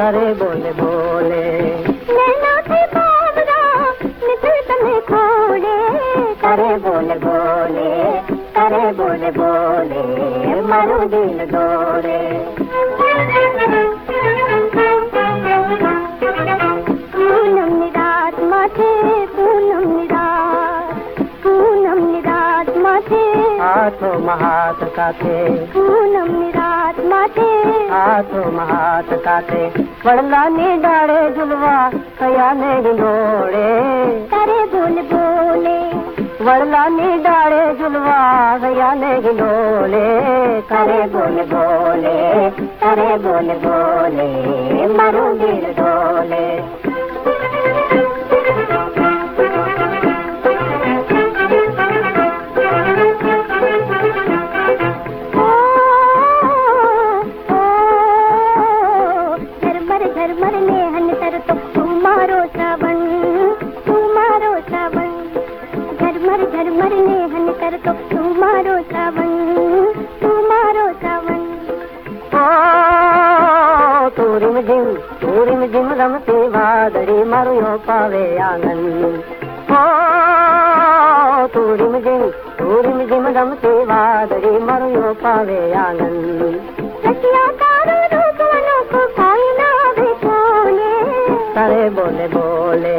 ارے بولے بولے کرے بولے بولے کرے بولے بولے مرو دل دورے پونم نرات ماتھے پونم نرات پونم نرات ماتھے ہاتھوں مہات کا تھے સાથે હાથો હાથ સાથે વડલાની ડાળે ઝૂલવા કયા ને ગંડોળે તારે ભૂલ ભૂલે વડલાની ડાળે ઝૂલવા કયા ને ગંડોળે તારે બોલ બોલે. તારે બોલ બોલે. મારું દિલ ડોલે تم پوری وا دری مار ہو پاوے آنندوری مجھ مجم گمتی وادری مار ہو پاوے آنندے کرے بولے بولے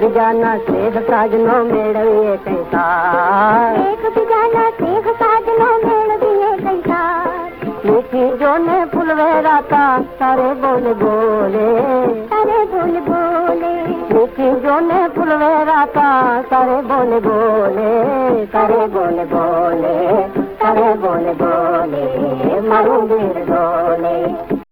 بیجانا سیہ ساجنو میڑ دیے کنسار ایک بیجانا سیہ ساجنو میڑ دیے کنسار میٹھی جو نے پھول ویراتا سارے بول بولے سارے بول بولے میٹھی جو نے پھول ویراتا سارے بول بولے سارے بول بولے سارے بول بولے مرو دیر